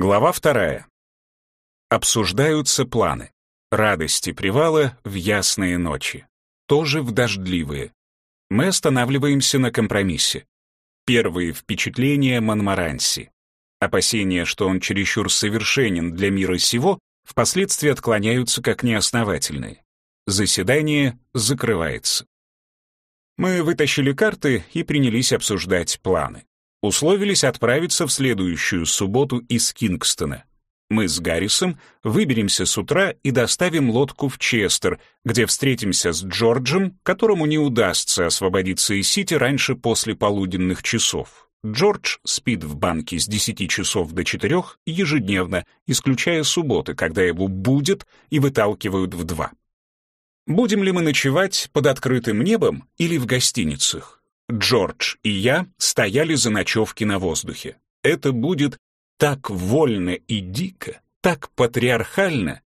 Глава вторая. Обсуждаются планы. Радости привала в ясные ночи. Тоже в дождливые. Мы останавливаемся на компромиссе. Первые впечатления Монмаранси. Опасения, что он чересчур совершенен для мира сего, впоследствии отклоняются как неосновательные. Заседание закрывается. Мы вытащили карты и принялись обсуждать планы. Условились отправиться в следующую субботу из Кингстона. Мы с Гаррисом выберемся с утра и доставим лодку в Честер, где встретимся с Джорджем, которому не удастся освободиться из Сити раньше после полуденных часов. Джордж спит в банке с 10 часов до 4 ежедневно, исключая субботы, когда его будет и выталкивают в 2. Будем ли мы ночевать под открытым небом или в гостиницах? Джордж и я стояли за ночевки на воздухе. Это будет так вольно и дико, так патриархально.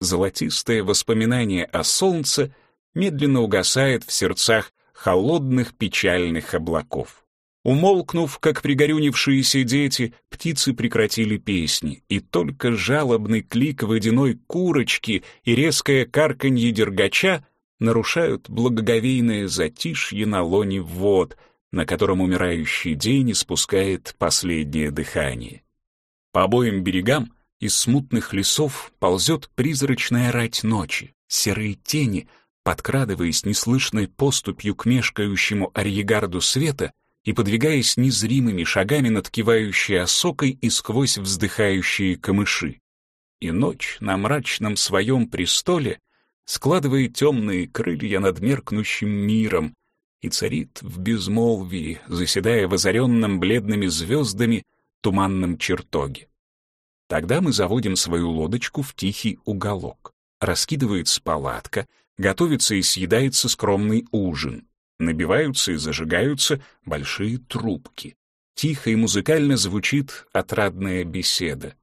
Золотистое воспоминание о солнце медленно угасает в сердцах холодных печальных облаков. Умолкнув, как пригорюнившиеся дети, птицы прекратили песни, и только жалобный клик водяной курочки и резкое карканье дергача нарушают благоговейное затишье на лоне вод, на котором умирающий день испускает последнее дыхание. По обоим берегам из смутных лесов ползет призрачная рать ночи, серые тени, подкрадываясь неслышной поступью к мешкающему арьегарду света и подвигаясь незримыми шагами над кивающей осокой и сквозь вздыхающие камыши. И ночь на мрачном своем престоле — складывает темные крылья над меркнущим миром и царит в безмолвии, заседая в озаренном бледными звездами туманном чертоге. Тогда мы заводим свою лодочку в тихий уголок. Раскидывается палатка, готовится и съедается скромный ужин. Набиваются и зажигаются большие трубки. Тихо и музыкально звучит отрадная беседа.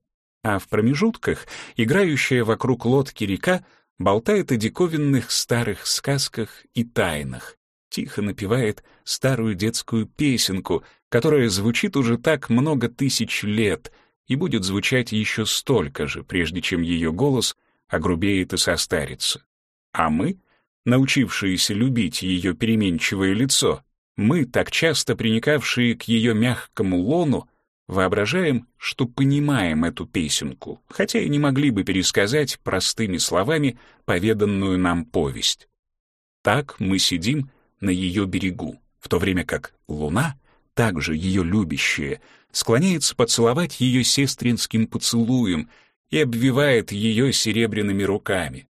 А в промежутках играющая вокруг лодки река болтает о диковинных старых сказках и тайнах, тихо напевает старую детскую песенку, которая звучит уже так много тысяч лет и будет звучать еще столько же, прежде чем ее голос огрубеет и состарится. А мы, научившиеся любить ее переменчивое лицо, мы, так часто приникавшие к ее мягкому лону, Воображаем, что понимаем эту песенку, хотя и не могли бы пересказать простыми словами поведанную нам повесть. Так мы сидим на ее берегу, в то время как луна, также ее любящая, склоняется поцеловать ее сестринским поцелуем и обвивает ее серебряными руками.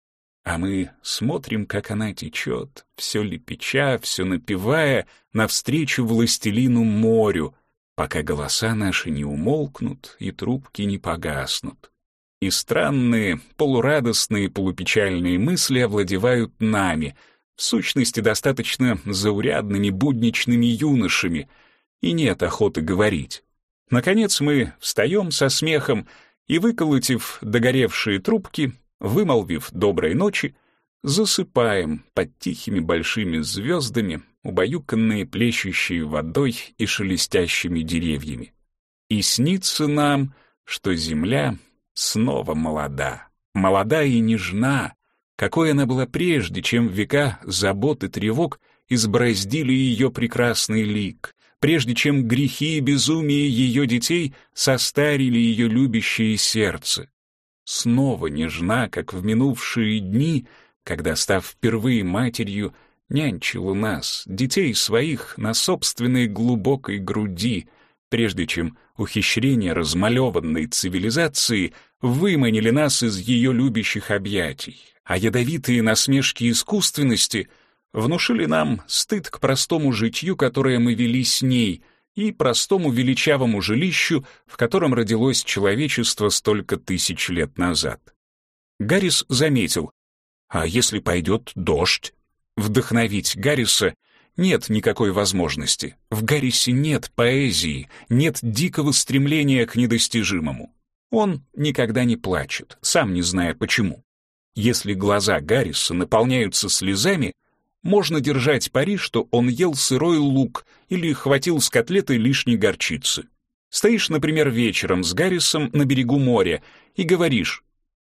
А мы смотрим, как она течет, все лепеча, все напевая, навстречу властелину морю — пока голоса наши не умолкнут и трубки не погаснут. И странные, полурадостные, полупечальные мысли овладевают нами, в сущности достаточно заурядными будничными юношами, и нет охоты говорить. Наконец мы встаем со смехом и, выколотив догоревшие трубки, вымолвив «доброй ночи», засыпаем под тихими большими звездами, убаюканные плещущей водой и шелестящими деревьями. И снится нам, что земля снова молода, молода и нежна, какой она была прежде, чем века забот и тревог избраздили ее прекрасный лик, прежде чем грехи и безумие ее детей состарили ее любящее сердце. Снова нежна, как в минувшие дни, когда, став впервые матерью, нянчил нас, детей своих, на собственной глубокой груди, прежде чем ухищрения размалеванной цивилизации выманили нас из ее любящих объятий, а ядовитые насмешки искусственности внушили нам стыд к простому житью, которое мы вели с ней, и простому величавому жилищу, в котором родилось человечество столько тысяч лет назад. Гаррис заметил, а если пойдет дождь? Вдохновить Гарриса нет никакой возможности. В Гаррисе нет поэзии, нет дикого стремления к недостижимому. Он никогда не плачет, сам не зная почему. Если глаза Гарриса наполняются слезами, можно держать пари, что он ел сырой лук или хватил с котлеты лишней горчицы. Стоишь, например, вечером с Гаррисом на берегу моря и говоришь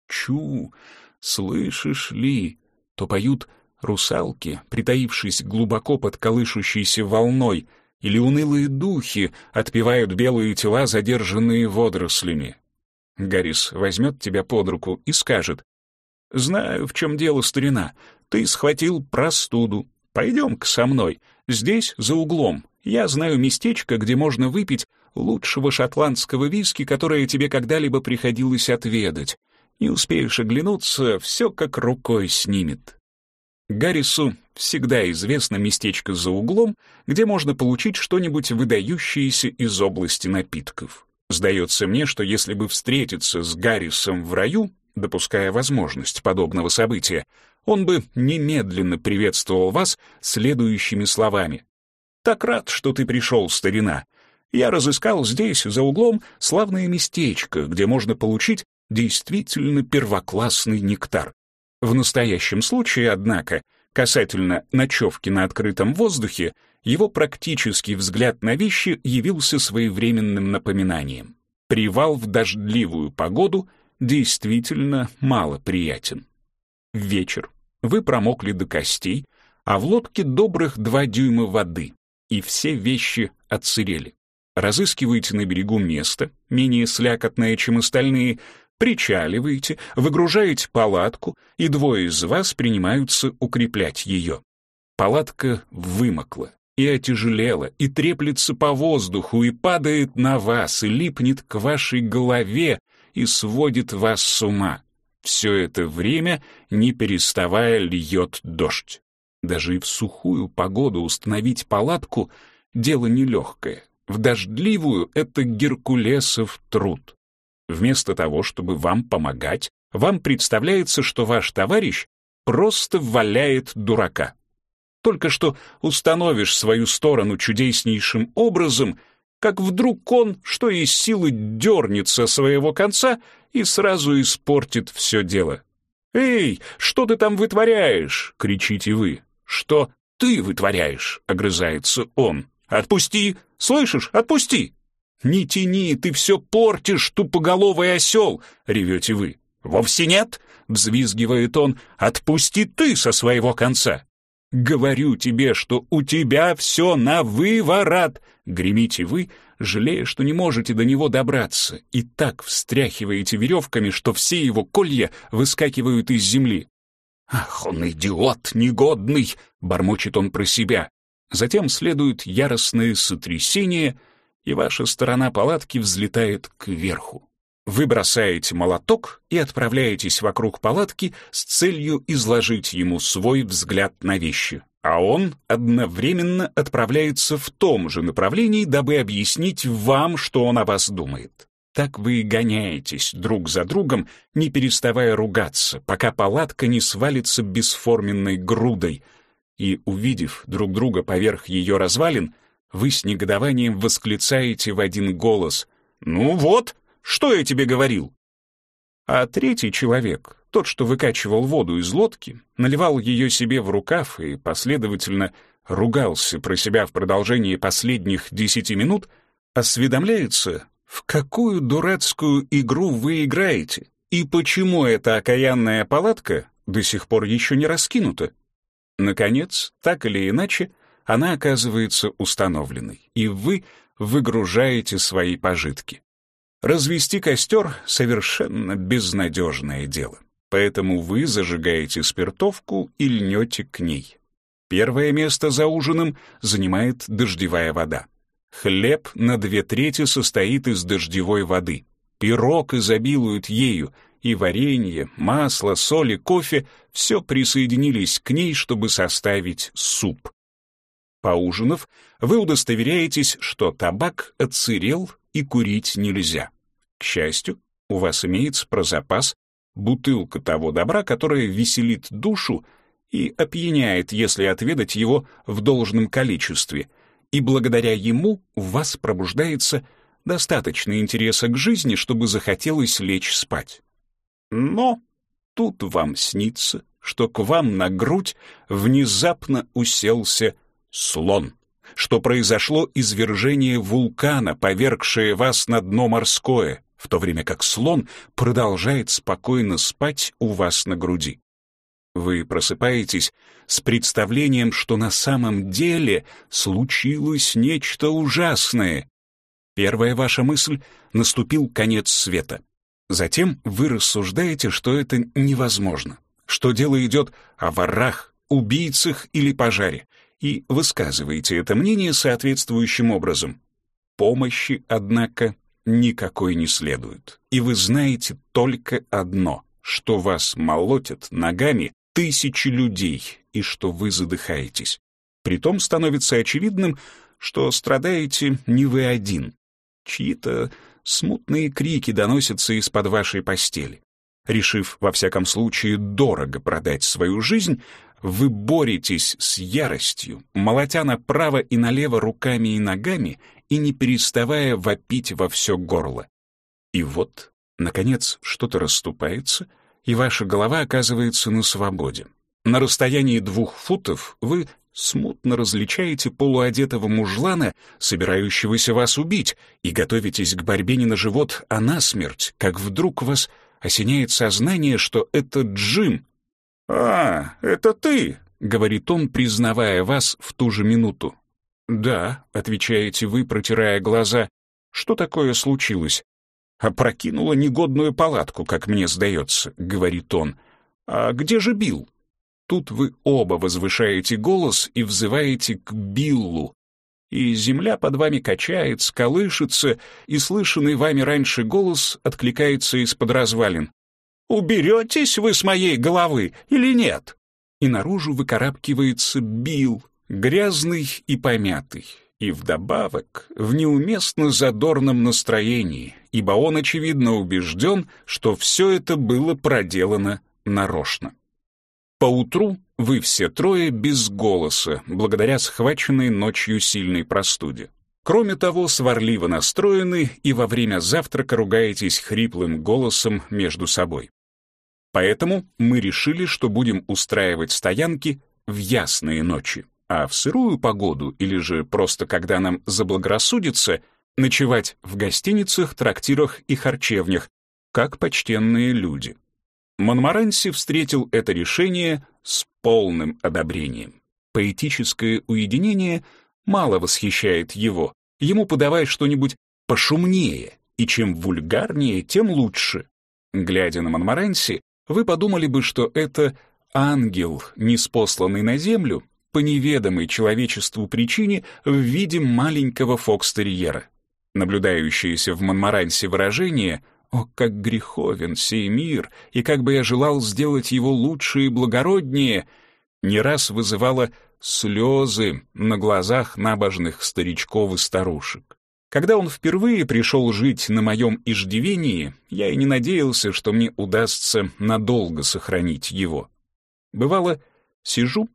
«Чу, слышишь ли?» То поют русалки, притаившись глубоко под колышущейся волной, или унылые духи отпевают белые тела, задержанные водорослями. Гаррис возьмет тебя под руку и скажет «Знаю, в чем дело, старина. Ты схватил простуду. Пойдем-ка со мной. Здесь, за углом, я знаю местечко, где можно выпить лучшего шотландского виски, которое тебе когда-либо приходилось отведать. Не успеешь оглянуться, все как рукой снимет. Гаррису всегда известно местечко за углом, где можно получить что-нибудь выдающееся из области напитков. Сдается мне, что если бы встретиться с Гаррисом в раю, допуская возможность подобного события, он бы немедленно приветствовал вас следующими словами. «Так рад, что ты пришел, старина. Я разыскал здесь, за углом, славное местечко, где можно получить действительно первоклассный нектар. В настоящем случае, однако, касательно ночевки на открытом воздухе, его практический взгляд на вещи явился своевременным напоминанием. Привал в дождливую погоду действительно мало приятен. Вечер. Вы промокли до костей, а в лодке добрых два дюйма воды, и все вещи отсырели разыскиваете на берегу место, менее слякотное, чем остальные, причаливаете, выгружаете палатку, и двое из вас принимаются укреплять ее. Палатка вымокла и отяжелела, и треплется по воздуху, и падает на вас, и липнет к вашей голове, и сводит вас с ума. Все это время, не переставая, льет дождь. Даже и в сухую погоду установить палатку — дело нелегкое. В дождливую это Геркулесов труд. Вместо того, чтобы вам помогать, вам представляется, что ваш товарищ просто валяет дурака. Только что установишь свою сторону чудеснейшим образом, как вдруг он, что из силы, дернет со своего конца и сразу испортит все дело. «Эй, что ты там вытворяешь?» — кричите вы. «Что ты вытворяешь?» — огрызается он. «Отпусти! Слышишь? Отпусти!» «Не тяни, ты все портишь, тупоголовый осел!» — ревете вы. «Вовсе нет!» — взвизгивает он. «Отпусти ты со своего конца!» «Говорю тебе, что у тебя все на выворот!» — гремите вы, жалея, что не можете до него добраться, и так встряхиваете веревками, что все его колья выскакивают из земли. «Ах, он идиот, негодный!» — бормочет он про себя. Затем следует яростное сотрясение, и ваша сторона палатки взлетает кверху. Вы бросаете молоток и отправляетесь вокруг палатки с целью изложить ему свой взгляд на вещи, а он одновременно отправляется в том же направлении, дабы объяснить вам, что он о вас думает. Так вы гоняетесь друг за другом, не переставая ругаться, пока палатка не свалится бесформенной грудой — и, увидев друг друга поверх ее развалин, вы с негодованием восклицаете в один голос «Ну вот, что я тебе говорил?» А третий человек, тот, что выкачивал воду из лодки, наливал ее себе в рукав и последовательно ругался про себя в продолжении последних десяти минут, осведомляется, в какую дурацкую игру вы играете и почему эта окаянная палатка до сих пор еще не раскинута. Наконец, так или иначе, она оказывается установленной, и вы выгружаете свои пожитки. Развести костер — совершенно безнадежное дело, поэтому вы зажигаете спиртовку и льнете к ней. Первое место за ужином занимает дождевая вода. Хлеб на две трети состоит из дождевой воды. Пирог изобилует ею, и варенье, масло, соль и кофе все присоединились к ней, чтобы составить суп. Поужинав, вы удостоверяетесь, что табак отсырел и курить нельзя. К счастью, у вас имеется про запас бутылка того добра, которое веселит душу и опьяняет, если отведать его в должном количестве, и благодаря ему у вас пробуждается достаточно интереса к жизни, чтобы захотелось лечь спать. Но тут вам снится, что к вам на грудь внезапно уселся слон. что произошло извержение вулкана, повергшее вас на дно морское, в то время как слон продолжает спокойно спать у вас на груди. Вы просыпаетесь с представлением, что на самом деле случилось нечто ужасное. Первая ваша мысль — наступил конец света. Затем вы рассуждаете, что это невозможно, что дело идет о ворах, убийцах или пожаре, и высказываете это мнение соответствующим образом. Помощи, однако, никакой не следует, и вы знаете только одно, что вас молотят ногами тысячи людей и что вы задыхаетесь. Притом становится очевидным, что страдаете не вы один. Чьи-то смутные крики доносятся из-под вашей постели. Решив, во всяком случае, дорого продать свою жизнь, вы боретесь с яростью, молотя направо и налево руками и ногами и не переставая вопить во все горло. И вот, наконец, что-то расступается, и ваша голова оказывается на свободе. На расстоянии двух футов вы смутно различаете полуодетого мужлана, собирающегося вас убить, и готовитесь к борьбе не на живот, а на смерть, как вдруг вас осеняет сознание, что это Джим. «А, это ты!» — говорит он, признавая вас в ту же минуту. «Да», — отвечаете вы, протирая глаза. «Что такое случилось?» «Опрокинула негодную палатку, как мне сдается», — говорит он. «А где же Билл?» Тут вы оба возвышаете голос и взываете к Биллу. И земля под вами качается, колышется, и слышанный вами раньше голос откликается из-под развалин. «Уберетесь вы с моей головы или нет?» И наружу выкарабкивается Билл, грязный и помятый, и вдобавок в неуместно задорном настроении, ибо он, очевидно, убежден, что все это было проделано нарочно. Поутру вы все трое без голоса, благодаря схваченной ночью сильной простуде. Кроме того, сварливо настроены и во время завтрака ругаетесь хриплым голосом между собой. Поэтому мы решили, что будем устраивать стоянки в ясные ночи, а в сырую погоду или же просто когда нам заблагорассудится, ночевать в гостиницах, трактирах и харчевнях, как почтенные люди. Монмаранси встретил это решение с полным одобрением. Поэтическое уединение мало восхищает его. Ему подавай что-нибудь пошумнее, и чем вульгарнее, тем лучше. Глядя на Монмаранси, вы подумали бы, что это ангел, неспосланный на землю, по неведомой человечеству причине в виде маленького фокстерьера. Наблюдающееся в Монмарансе выражение о, как греховен сей мир, и как бы я желал сделать его лучше и благороднее, не раз вызывало слезы на глазах набожных старичков и старушек. Когда он впервые пришел жить на моем иждивении, я и не надеялся, что мне удастся надолго сохранить его. Бывало, сижу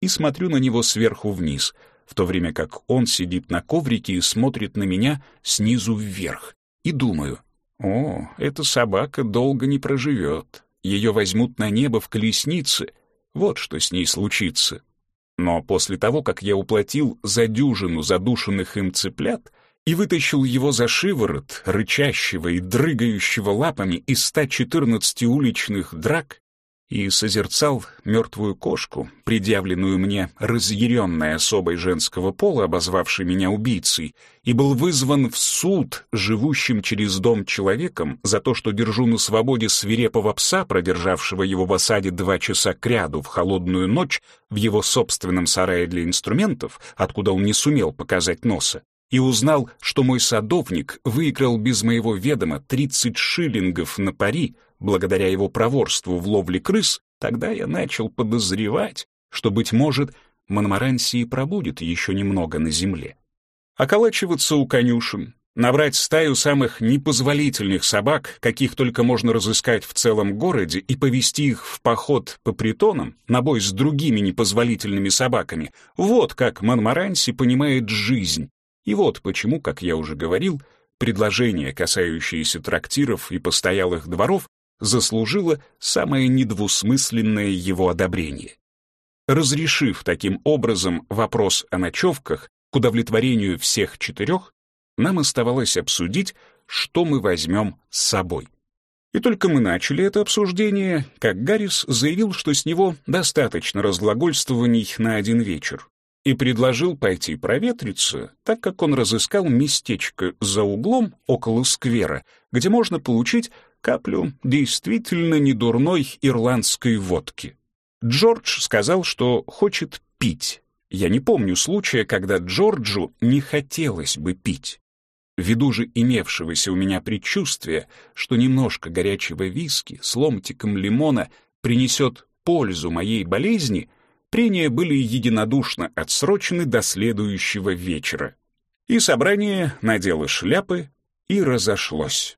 и смотрю на него сверху вниз, в то время как он сидит на коврике и смотрит на меня снизу вверх, и думаю, о, эта собака долго не проживет. Ее возьмут на небо в колеснице. Вот что с ней случится. Но после того, как я уплатил за дюжину задушенных им цыплят и вытащил его за шиворот, рычащего и дрыгающего лапами из 114 уличных драк, и созерцал мертвую кошку, предъявленную мне разъяренной особой женского пола, обозвавшей меня убийцей, и был вызван в суд живущим через дом человеком за то, что держу на свободе свирепого пса, продержавшего его в осаде два часа кряду в холодную ночь в его собственном сарае для инструментов, откуда он не сумел показать носа, и узнал, что мой садовник выиграл без моего ведома 30 шиллингов на пари, благодаря его проворству в ловле крыс, тогда я начал подозревать, что, быть может, Монмаранси пробудет еще немного на земле. Околачиваться у конюшен, набрать стаю самых непозволительных собак, каких только можно разыскать в целом городе, и повести их в поход по притонам, на бой с другими непозволительными собаками, вот как Монмаранси понимает жизнь. И вот почему, как я уже говорил, предложения, касающиеся трактиров и постоялых дворов, заслужила самое недвусмысленное его одобрение. Разрешив таким образом вопрос о ночевках, К удовлетворению всех четырех нам оставалось обсудить, что мы возьмем с собой. И только мы начали это обсуждение, как Гаррис заявил, что с него достаточно разглагольствований на один вечер, и предложил пойти проветриться, так как он разыскал местечко за углом около сквера, где можно получить каплю действительно недурной ирландской водки. Джордж сказал, что хочет пить. Я не помню случая, когда Джорджу не хотелось бы пить. Ввиду же имевшегося у меня предчувствия, что немножко горячего виски с ломтиком лимона принесет пользу моей болезни, прения были единодушно отсрочены до следующего вечера. И собрание надело шляпы и разошлось.